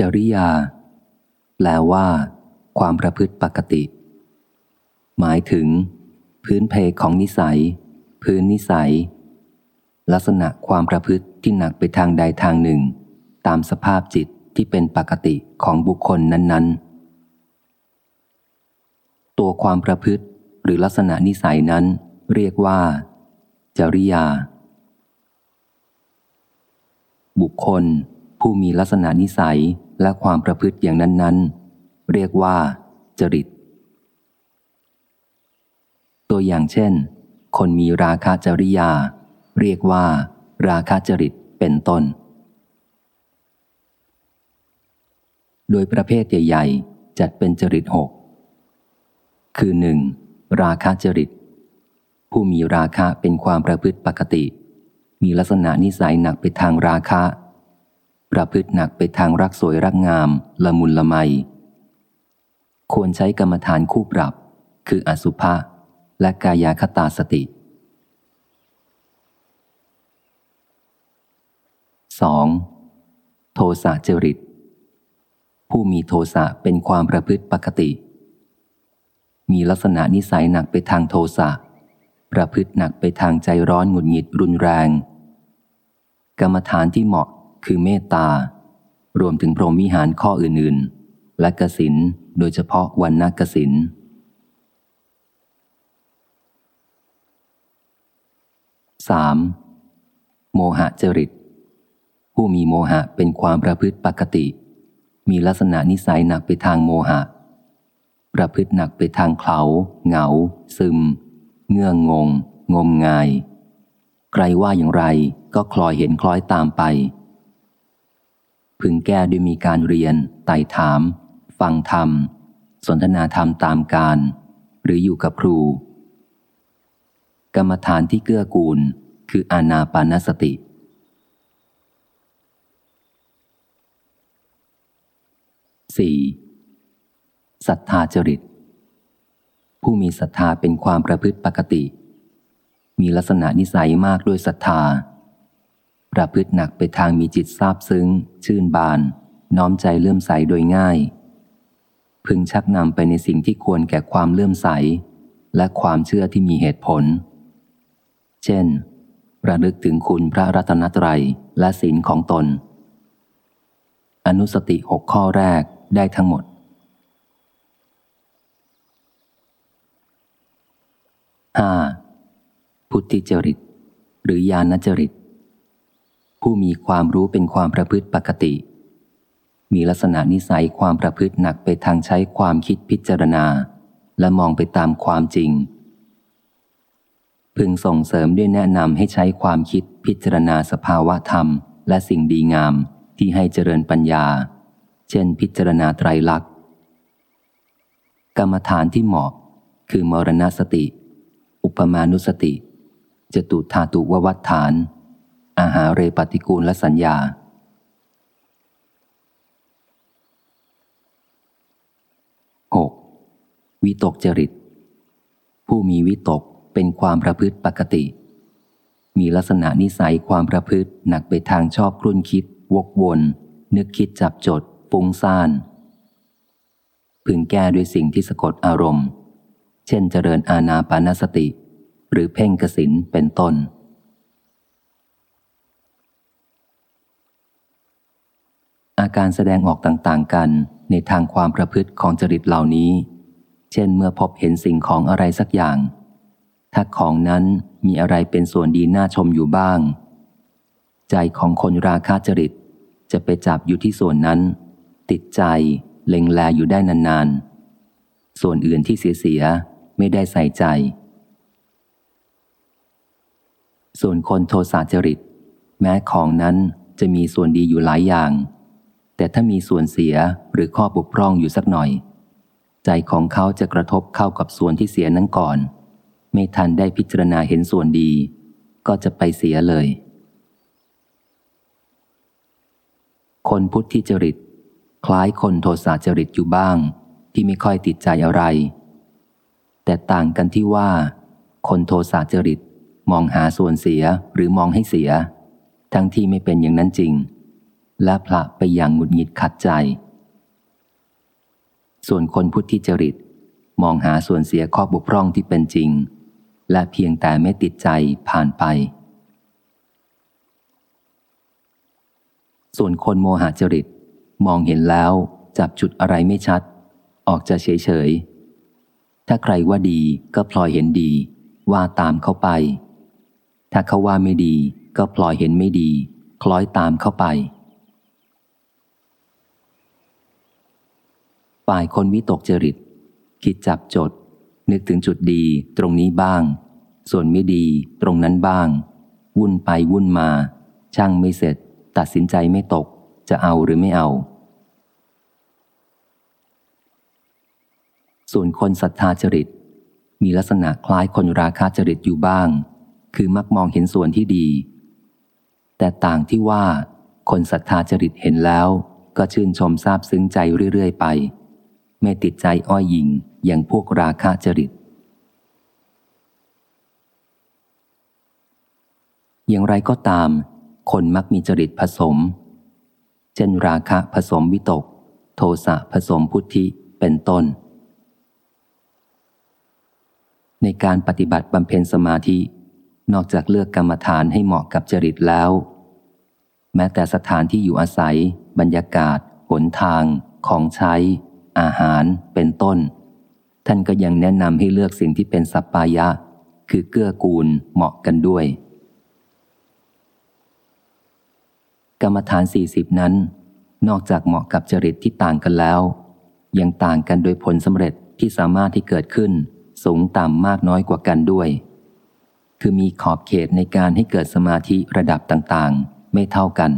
จริยา แปลว่า ความประพฤติปกติ หมายถึง พื้นเพของนิสัย พื้นนิสัย ลักษณะความประพฤติที่หนักไปทางใดทางหนึ่ง ตามสภาพจิตที่เป็นปกติของบุคคลนั้น ๆ ตัวความประพฤติหรือลักษณะนิสัยนั้น เรียกว่า จริยา บุคคลผู้มีลักษณะนิสัย และความประพฤติอย่างนั้น ๆ เรียกว่า จริต ตัวอย่างเช่น คนมีราคาจริยา เรียกว่า ราคาจริตเป็นต้น โดยประเภทใหญ่ๆ จัดเป็นจริตหกคือหนึ่งราคาจริต ผู้มีราคะเป็นความประพฤติปกติ มีลักษณะนิสัยหนักไปทางราคะ ประพฤติหนักไปทางรักสวยรักงาม ละมุนละไม ควรใช้กรรมฐานคู่ปรับ คืออสุภะและกายาคตาสติ 2. โทสะจริต ผู้มีโทสะเป็นความประพฤติปกติ มีลักษณะนิสัยหนักไปทางโทสะประพฤติหนักไปทางใจร้อนหงุดหงิดรุนแรง กรรมฐานที่เหมาะ คือเมตตา รวมถึงพรหมวิหารข้ออื่นๆ และกสินโดยเฉพาะวันนักสิน 3. โมหะจริต ผู้มีโมหะเป็นความประพฤติปกติ มีลักษณะนิสัยหนักไปทางโมหะ ประพฤติหนักไปทางเขาเหงา ซึม เงื่องงง งมงาย ใครว่าอย่างไรก็คลอยเห็นคล้อยตามไป พึงแก้ด้วยมีการเรียน ไต่ถาม ฟังธรรม สนทนาธรรมตามการ หรืออยู่กับครู กรรมฐานที่เกื้อกูล คืออานาปานสติ 4. ศรัทธาจริต ผู้มีศรัทธาเป็นความประพฤติปกติ มีลักษณะนิสัยมากด้วยศรัทธา ประพฤติหนักไปทางมีจิตซาบซึ้ง ชื่นบาน น้อมใจเลื่อมใสโดยง่าย พึงชักนำไปในสิ่งที่ควรแก่ความเลื่อมใส และความเชื่อที่มีเหตุผล เช่น ระลึกถึงคุณพระรัตนตรัยและศีลของตน อนุสติหกข้อแรกได้ทั้งหมด 5. พุทธิจริต หรือญาณจริต ผู้มีความรู้เป็นความประพฤติปกติ มีลักษณะนิสัยความประพฤติหนักไปทางใช้ความคิดพิจารณา และมองไปตามความจริง พึงส่งเสริมด้วยแนะนำให้ใช้ความคิดพิจารณาสภาวะธรรม และสิ่งดีงามที่ให้เจริญปัญญา เช่นพิจารณาไตรลักษณ์ กรรมฐานที่เหมาะ คือมรณสติ อุปมานุสติ จตุธาตุววัฏฐาน อาหาเรปฏิกูลและสัญญา 6. วิตกจริต ผู้มีวิตกเป็นความประพฤติปกติ มีลักษณะนิสัยความประพฤติหนักไปทางชอบครุ่นคิด วกวน นึกคิดจับจดฟุ้งซ่านพึงแก้ด้วยสิ่งที่สะกดอารมณ์ เช่นเจริญอาณาปานสติ หรือเพ่งกสินเป็นต้น อาการแสดงออกต่างๆกันในทางความประพฤติของจริตเหล่านี้ เช่นเมื่อพบเห็นสิ่งของอะไรสักอย่าง ถ้าของนั้นมีอะไรเป็นส่วนดีน่าชมอยู่บ้าง ใจของคนราคาจริตจะไปจับอยู่ที่ส่วนนั้น ติดใจเล็งแลอยู่ได้นานๆ ส่วนอื่นที่เสียๆไม่ได้ใส่ใจ ส่วนคนโทสะจริต แม้ของนั้นจะมีส่วนดีอยู่หลายอย่าง แต่ถ้ามีส่วนเสียหรือข้อบกพร่องอยู่สักหน่อย ใจของเขาจะกระทบเข้ากับส่วนที่เสียนั้นก่อน ไม่ทันได้พิจารณาเห็นส่วนดี ก็จะไปเสียเลย คนพุทธิจริต คล้ายคนโทสะจริตอยู่บ้าง ที่ไม่ค่อยติดใจอะไร แต่ต่างกันที่ว่า คนโทสะจริตมองหาส่วนเสียหรือมองให้เสีย ทั้งที่ไม่เป็นอย่างนั้นจริง และพละไปอย่างหงุดหงิดขัดใจ ส่วนคนพุทธิจริตมองหาส่วนเสียข้อบกพร่องที่เป็นจริง และเพียงแต่ไม่ติดใจผ่านไป ส่วนคนโมหจริตมองเห็นแล้วจับจุดอะไรไม่ชัด ออกจะเฉยเฉยถ้าใครว่าดีก็พลอยเห็นดี ว่าตามเข้าไป ถ้าเขาว่าไม่ดี ก็พลอยเห็นไม่ดี คล้อยตามเข้าไป ฝ่ายคนวิตกจริต คิดจับจด นึกถึงจุดดีตรงนี้บ้าง ส่วนไม่ดีตรงนั้นบ้าง วุ่นไปวุ่นมา ช่างไม่เสร็จ ตัดสินใจไม่ตก จะเอาหรือไม่เอา ส่วนคนศรัทธาจริต มีลักษณะคล้ายคนราคาจริตอยู่บ้าง คือมักมองเห็นส่วนที่ดี แต่ต่างที่ว่า คนศรัทธาจริตเห็นแล้วก็ชื่นชมซาบซึ้งใจเรื่อย ๆ ไป ไม่ติดใจอ้อยยิงอย่างพวกราคาจริต อย่างไรก็ตาม คนมักมีจริตผสม เช่นราคะผสมวิตก โทสะผสมพุทธิเป็นต้น ในการปฏิบัติบำเพ็ญสมาธิ นอกจากเลือกกรรมฐานให้เหมาะกับจริตแล้ว แม้แต่สถานที่อยู่อาศัย บรรยากาศ หนทาง ของใช้ อาหารเป็นต้น ท่านก็ยังแนะนำให้เลือกสิ่งที่เป็นสัปปายะ คือเกื้อกูลเหมาะกันด้วย กรรมฐานสี่สิบนั้น นอกจากเหมาะกับจริตที่ต่างกันแล้ว ยังต่างกันโดยผลสำเร็จที่สามารถที่เกิดขึ้น สูงต่ำมากน้อยกว่ากันด้วย คือมีขอบเขตในการให้เกิดสมาธิระดับต่างๆ ไม่เท่ากัน